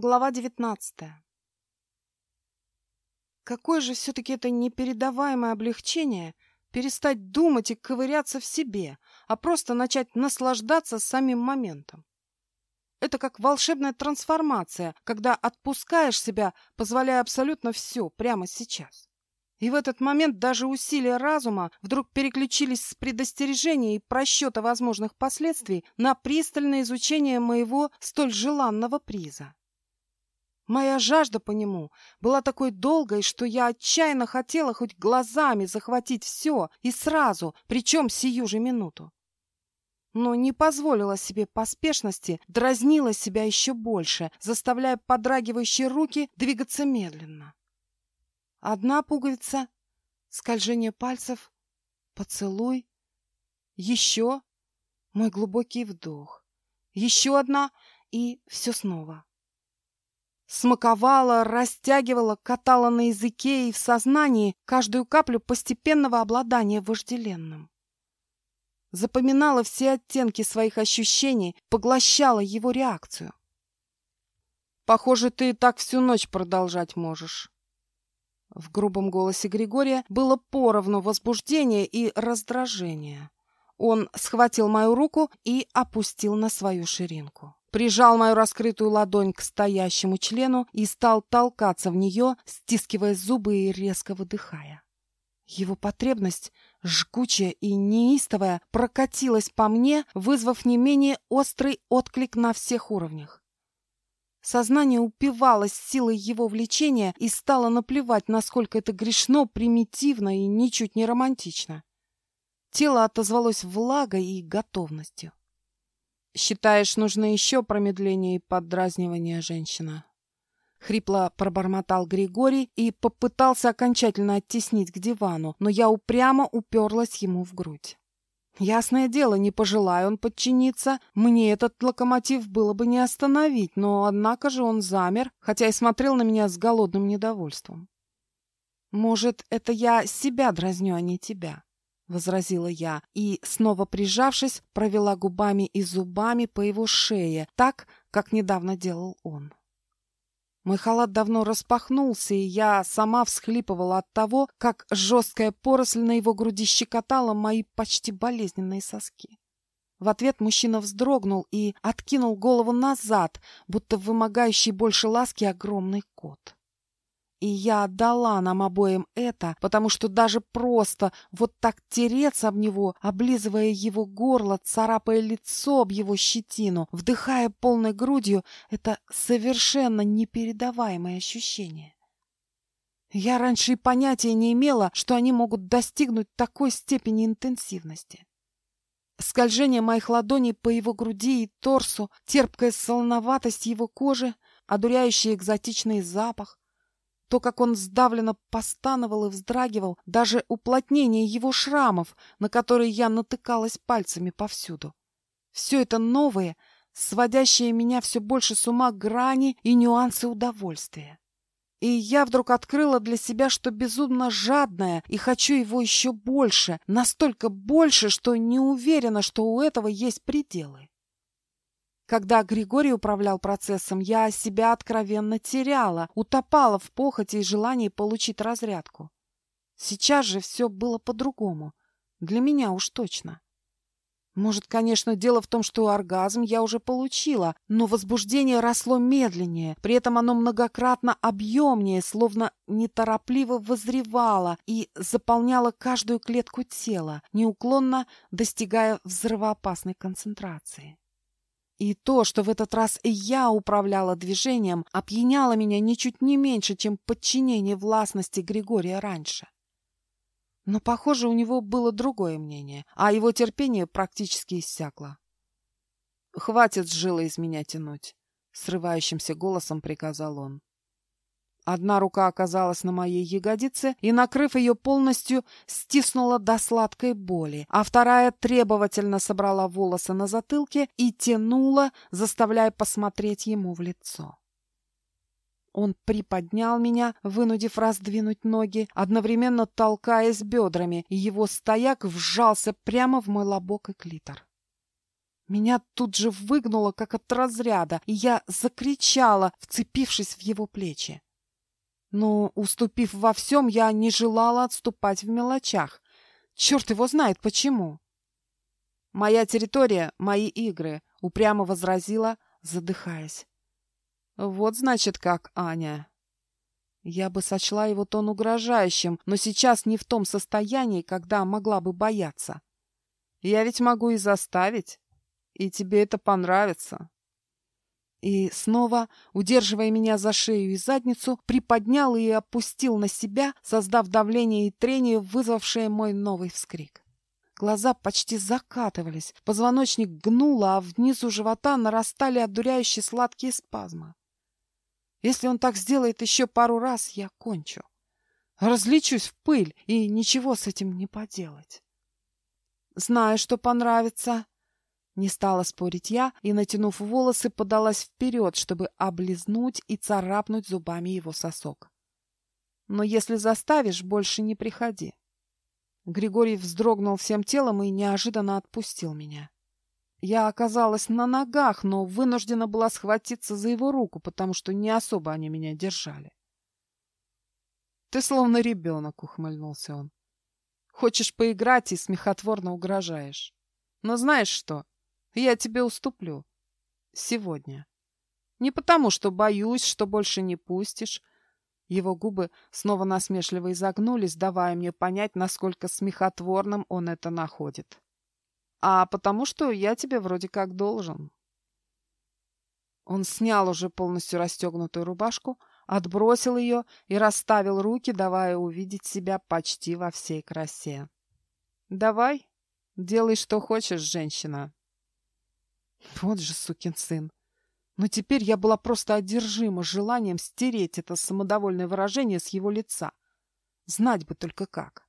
Глава девятнадцатая. Какое же все-таки это непередаваемое облегчение перестать думать и ковыряться в себе, а просто начать наслаждаться самим моментом. Это как волшебная трансформация, когда отпускаешь себя, позволяя абсолютно все прямо сейчас. И в этот момент даже усилия разума вдруг переключились с предостережения и просчета возможных последствий на пристальное изучение моего столь желанного приза. Моя жажда по нему была такой долгой, что я отчаянно хотела хоть глазами захватить все и сразу, причем сию же минуту. Но не позволила себе поспешности, дразнила себя еще больше, заставляя подрагивающие руки двигаться медленно. Одна пуговица, скольжение пальцев, поцелуй, еще мой глубокий вдох, еще одна и все снова. Смаковала, растягивала, катала на языке и в сознании каждую каплю постепенного обладания вожделенным. Запоминала все оттенки своих ощущений, поглощала его реакцию. «Похоже, ты так всю ночь продолжать можешь», в грубом голосе Григория было поровну возбуждение и раздражение. Он схватил мою руку и опустил на свою ширинку. Прижал мою раскрытую ладонь к стоящему члену и стал толкаться в нее, стискивая зубы и резко выдыхая. Его потребность, жгучая и неистовая, прокатилась по мне, вызвав не менее острый отклик на всех уровнях. Сознание упивалось силой его влечения и стало наплевать, насколько это грешно, примитивно и ничуть не романтично. Тело отозвалось влагой и готовностью. «Считаешь, нужно еще промедление и поддразнивание, женщина?» Хрипло пробормотал Григорий и попытался окончательно оттеснить к дивану, но я упрямо уперлась ему в грудь. Ясное дело, не пожелая он подчиниться, мне этот локомотив было бы не остановить, но однако же он замер, хотя и смотрел на меня с голодным недовольством. «Может, это я себя дразню, а не тебя?» — возразила я, и, снова прижавшись, провела губами и зубами по его шее, так, как недавно делал он. Мой халат давно распахнулся, и я сама всхлипывала от того, как жесткая поросль на его груди щекотала мои почти болезненные соски. В ответ мужчина вздрогнул и откинул голову назад, будто вымогающий больше ласки огромный кот. И я отдала нам обоим это, потому что даже просто вот так тереться об него, облизывая его горло, царапая лицо об его щетину, вдыхая полной грудью, это совершенно непередаваемое ощущение. Я раньше и понятия не имела, что они могут достигнуть такой степени интенсивности. Скольжение моих ладоней по его груди и торсу, терпкая солоноватость его кожи, одуряющий экзотичный запах, то, как он сдавленно постановал и вздрагивал, даже уплотнение его шрамов, на которые я натыкалась пальцами повсюду. Все это новые, сводящие меня все больше с ума грани и нюансы удовольствия. И я вдруг открыла для себя, что безумно жадная, и хочу его еще больше, настолько больше, что не уверена, что у этого есть пределы. Когда Григорий управлял процессом, я себя откровенно теряла, утопала в похоти и желании получить разрядку. Сейчас же все было по-другому. Для меня уж точно. Может, конечно, дело в том, что оргазм я уже получила, но возбуждение росло медленнее, при этом оно многократно объемнее, словно неторопливо возревало и заполняло каждую клетку тела, неуклонно достигая взрывоопасной концентрации. И то, что в этот раз я управляла движением, опьяняло меня ничуть не меньше, чем подчинение властности Григория раньше. Но, похоже, у него было другое мнение, а его терпение практически иссякло. «Хватит с жилой из меня тянуть», — срывающимся голосом приказал он. Одна рука оказалась на моей ягодице и, накрыв ее полностью, стиснула до сладкой боли, а вторая требовательно собрала волосы на затылке и тянула, заставляя посмотреть ему в лицо. Он приподнял меня, вынудив раздвинуть ноги, одновременно толкаясь бедрами, и его стояк вжался прямо в мой лобок и клитор. Меня тут же выгнуло, как от разряда, и я закричала, вцепившись в его плечи. Но, уступив во всем, я не желала отступать в мелочах. Черт его знает почему. «Моя территория — мои игры», — упрямо возразила, задыхаясь. «Вот значит как, Аня». Я бы сочла его тон угрожающим, но сейчас не в том состоянии, когда могла бы бояться. Я ведь могу и заставить, и тебе это понравится. И снова, удерживая меня за шею и задницу, приподнял и опустил на себя, создав давление и трение, вызвавшее мой новый вскрик. Глаза почти закатывались, позвоночник гнуло, а внизу живота нарастали одуряющие сладкие спазмы. Если он так сделает еще пару раз, я кончу. Различусь в пыль, и ничего с этим не поделать. Знаю, что понравится. Не стала спорить я и, натянув волосы, подалась вперед, чтобы облизнуть и царапнуть зубами его сосок. Но если заставишь, больше не приходи. Григорий вздрогнул всем телом и неожиданно отпустил меня. Я оказалась на ногах, но вынуждена была схватиться за его руку, потому что не особо они меня держали. «Ты словно ребенок», — ухмыльнулся он. «Хочешь поиграть и смехотворно угрожаешь. Но знаешь что? Я тебе уступлю. Сегодня. Не потому, что боюсь, что больше не пустишь, его губы снова насмешливо изогнулись, давая мне понять, насколько смехотворным он это находит. «А потому что я тебе вроде как должен». Он снял уже полностью расстегнутую рубашку, отбросил ее и расставил руки, давая увидеть себя почти во всей красе. «Давай, делай, что хочешь, женщина». Вот же сукин сын. Но теперь я была просто одержима желанием стереть это самодовольное выражение с его лица. Знать бы только как.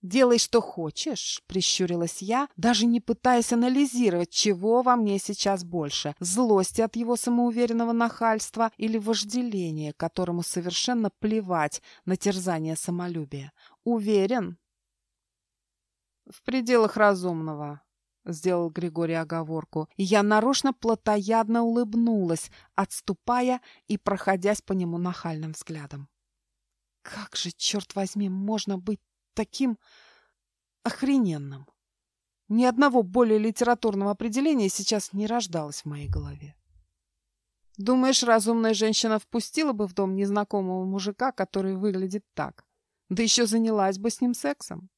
«Делай, что хочешь», — прищурилась я, даже не пытаясь анализировать, чего во мне сейчас больше — злости от его самоуверенного нахальства или вожделения, которому совершенно плевать на терзание самолюбия. «Уверен?» «В пределах разумного», сделал Григорий оговорку, я нарочно плотоядно улыбнулась, отступая и проходясь по нему нахальным взглядом. Как же, черт возьми, можно быть таким охрененным? Ни одного более литературного определения сейчас не рождалось в моей голове. Думаешь, разумная женщина впустила бы в дом незнакомого мужика, который выглядит так? Да еще занялась бы с ним сексом?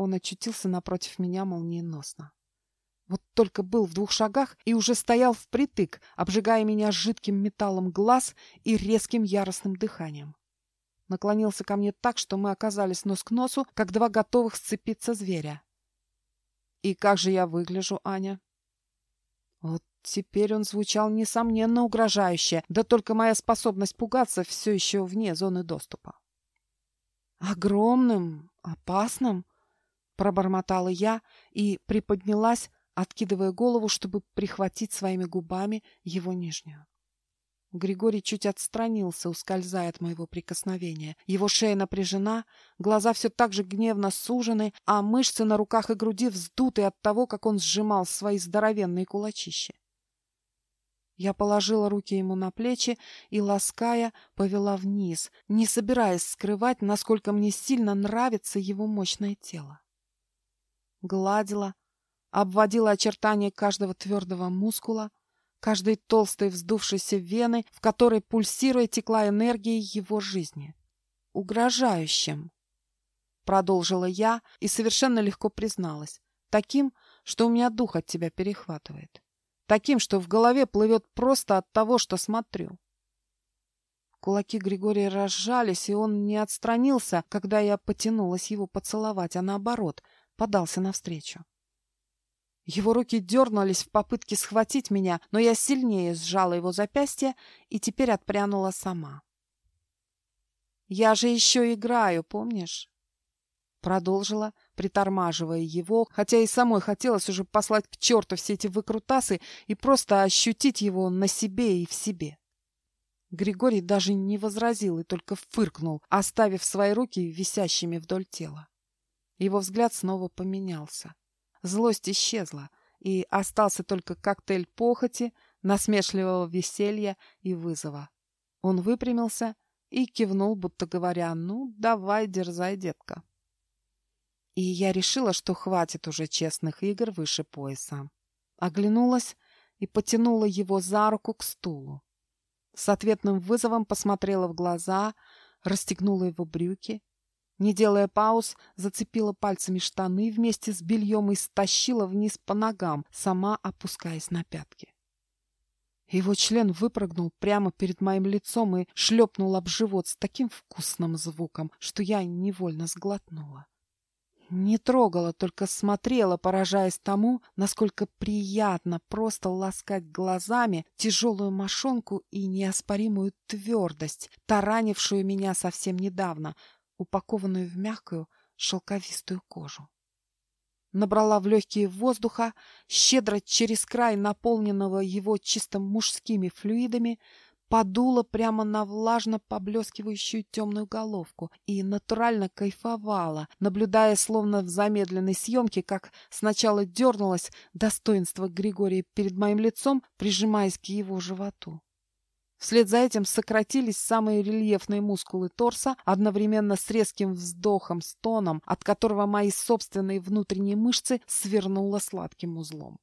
Он очутился напротив меня молниеносно. Вот только был в двух шагах и уже стоял впритык, обжигая меня жидким металлом глаз и резким яростным дыханием. Наклонился ко мне так, что мы оказались нос к носу, как два готовых сцепиться зверя. «И как же я выгляжу, Аня?» Вот теперь он звучал несомненно угрожающе, да только моя способность пугаться все еще вне зоны доступа. «Огромным, опасным?» Пробормотала я и приподнялась, откидывая голову, чтобы прихватить своими губами его нижнюю. Григорий чуть отстранился, ускользая от моего прикосновения. Его шея напряжена, глаза все так же гневно сужены, а мышцы на руках и груди вздуты от того, как он сжимал свои здоровенные кулачища. Я положила руки ему на плечи и, лаская, повела вниз, не собираясь скрывать, насколько мне сильно нравится его мощное тело гладила, обводила очертания каждого твердого мускула, каждой толстой вздувшейся вены, в которой, пульсируя, текла энергия его жизни. «Угрожающим», — продолжила я и совершенно легко призналась, таким, что у меня дух от тебя перехватывает, таким, что в голове плывет просто от того, что смотрю. Кулаки Григория разжались, и он не отстранился, когда я потянулась его поцеловать, а наоборот — подался навстречу. Его руки дернулись в попытке схватить меня, но я сильнее сжала его запястье и теперь отпрянула сама. «Я же еще играю, помнишь?» Продолжила, притормаживая его, хотя и самой хотелось уже послать к черту все эти выкрутасы и просто ощутить его на себе и в себе. Григорий даже не возразил и только фыркнул, оставив свои руки висящими вдоль тела. Его взгляд снова поменялся. злость исчезла, и остался только коктейль похоти, насмешливого веселья и вызова. Он выпрямился и кивнул, будто говоря, «Ну, давай, дерзай, детка». И я решила, что хватит уже честных игр выше пояса. Оглянулась и потянула его за руку к стулу. С ответным вызовом посмотрела в глаза, расстегнула его брюки. Не делая пауз, зацепила пальцами штаны вместе с бельем и стащила вниз по ногам, сама опускаясь на пятки. Его член выпрыгнул прямо перед моим лицом и шлепнул об живот с таким вкусным звуком, что я невольно сглотнула. Не трогала, только смотрела, поражаясь тому, насколько приятно просто ласкать глазами тяжелую мошонку и неоспоримую твердость, таранившую меня совсем недавно, упакованную в мягкую шелковистую кожу. Набрала в легкие воздуха, щедро через край наполненного его чисто мужскими флюидами, подула прямо на влажно поблескивающую темную головку и натурально кайфовала, наблюдая словно в замедленной съемке, как сначала дернулось достоинство Григория перед моим лицом, прижимаясь к его животу. Вслед за этим сократились самые рельефные мускулы торса, одновременно с резким вздохом-стоном, от которого мои собственные внутренние мышцы свернуло сладким узлом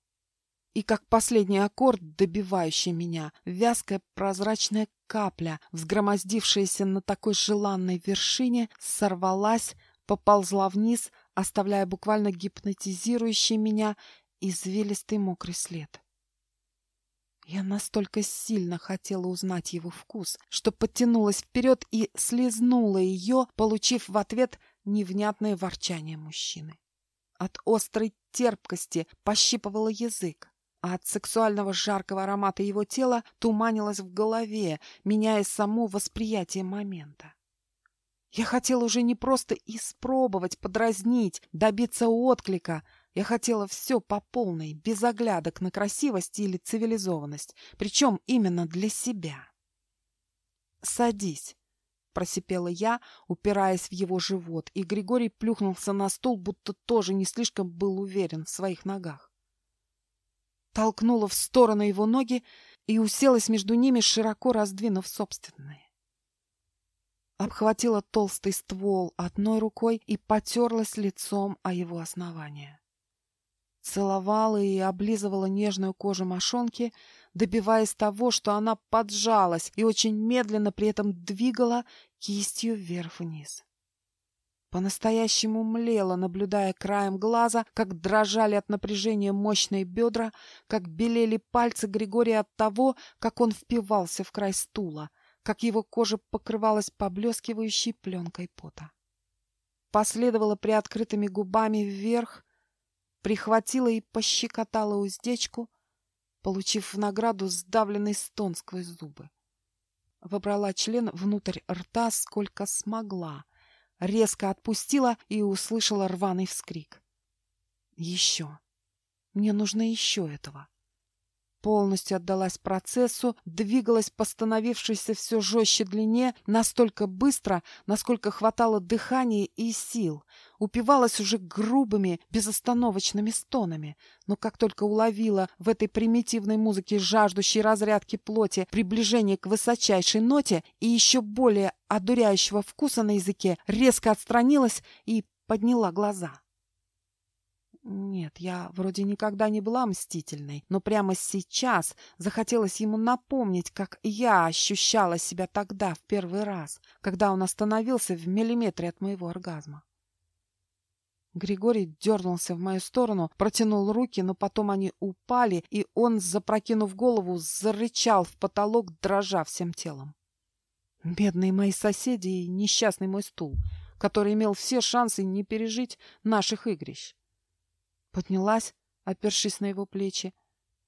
и как последний аккорд, добивающий меня, вязкая прозрачная капля, взгромоздившаяся на такой желанной вершине, сорвалась, поползла вниз, оставляя буквально гипнотизирующий меня извилистый мокрый след. Я настолько сильно хотела узнать его вкус, что подтянулась вперед и слезнула ее, получив в ответ невнятное ворчание мужчины. От острой терпкости пощипывала язык а от сексуального жаркого аромата его тела туманилось в голове, меняя само восприятие момента. Я хотела уже не просто испробовать, подразнить, добиться отклика. Я хотела все по полной, без оглядок на красивость или цивилизованность, причем именно для себя. «Садись», — просипела я, упираясь в его живот, и Григорий плюхнулся на стул, будто тоже не слишком был уверен в своих ногах толкнула в сторону его ноги и уселась между ними, широко раздвинув собственные. Обхватила толстый ствол одной рукой и потерлась лицом о его основание. Целовала и облизывала нежную кожу мошонки, добиваясь того, что она поджалась и очень медленно при этом двигала кистью вверх-вниз. По-настоящему млела, наблюдая краем глаза, как дрожали от напряжения мощные бедра, как белели пальцы Григория от того, как он впивался в край стула, как его кожа покрывалась поблескивающей пленкой пота. Последовала приоткрытыми губами вверх, прихватила и пощекотала уздечку, получив в награду сдавленный стон сквозь зубы. Вобрала член внутрь рта сколько смогла — резко отпустила и услышала рваный вскрик. Еще. Мне нужно еще этого. Полностью отдалась процессу, двигалась по становившейся все жестче длине настолько быстро, насколько хватало дыхания и сил. Упивалась уже грубыми, безостановочными стонами. Но как только уловила в этой примитивной музыке жаждущей разрядки плоти приближение к высочайшей ноте и еще более одуряющего вкуса на языке, резко отстранилась и подняла глаза. Нет, я вроде никогда не была мстительной, но прямо сейчас захотелось ему напомнить, как я ощущала себя тогда в первый раз, когда он остановился в миллиметре от моего оргазма. Григорий дернулся в мою сторону, протянул руки, но потом они упали, и он, запрокинув голову, зарычал в потолок, дрожа всем телом. Бедные мои соседи и несчастный мой стул, который имел все шансы не пережить наших игрищ. Поднялась, опершись на его плечи,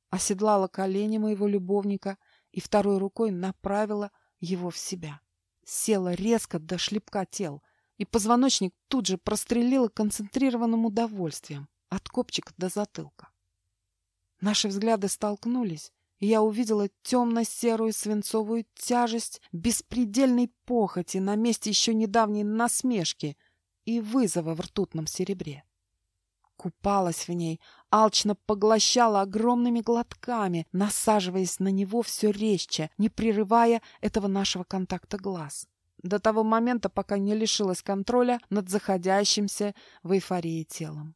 оседлала колени моего любовника и второй рукой направила его в себя. Села резко до шлепка тел, и позвоночник тут же прострелила концентрированным удовольствием от копчика до затылка. Наши взгляды столкнулись, и я увидела темно-серую свинцовую тяжесть беспредельной похоти на месте еще недавней насмешки и вызова в ртутном серебре. Купалась в ней, алчно поглощала огромными глотками, насаживаясь на него все резче, не прерывая этого нашего контакта глаз. До того момента, пока не лишилась контроля над заходящимся в эйфории телом.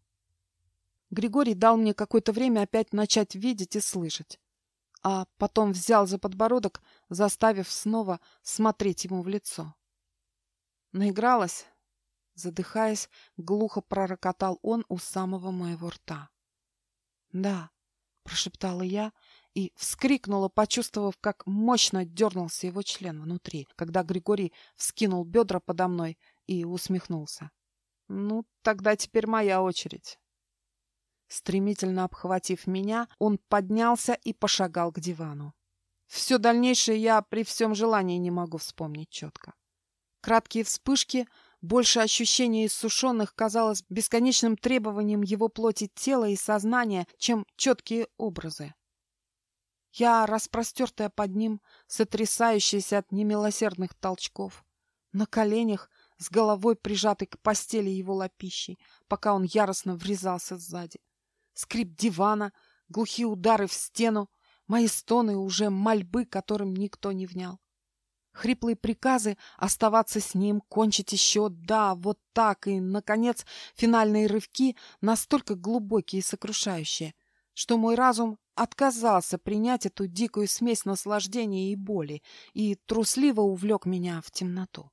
Григорий дал мне какое-то время опять начать видеть и слышать, а потом взял за подбородок, заставив снова смотреть ему в лицо. Наигралась, задыхаясь, глухо пророкотал он у самого моего рта. «Да», — прошептала я и вскрикнула, почувствовав, как мощно дернулся его член внутри, когда Григорий вскинул бедра подо мной и усмехнулся. «Ну, тогда теперь моя очередь». Стремительно обхватив меня, он поднялся и пошагал к дивану. Все дальнейшее я при всем желании не могу вспомнить четко. Краткие вспышки, больше ощущения иссушенных казалось бесконечным требованием его плоти тела и сознания, чем четкие образы. Я, распростертая под ним, сотрясающаяся от немилосердных толчков, на коленях, с головой прижатой к постели его лапищей, пока он яростно врезался сзади. Скрип дивана, глухие удары в стену, мои стоны уже мольбы, которым никто не внял. Хриплые приказы оставаться с ним, кончить еще, да, вот так, и, наконец, финальные рывки настолько глубокие и сокрушающие, что мой разум отказался принять эту дикую смесь наслаждения и боли и трусливо увлек меня в темноту.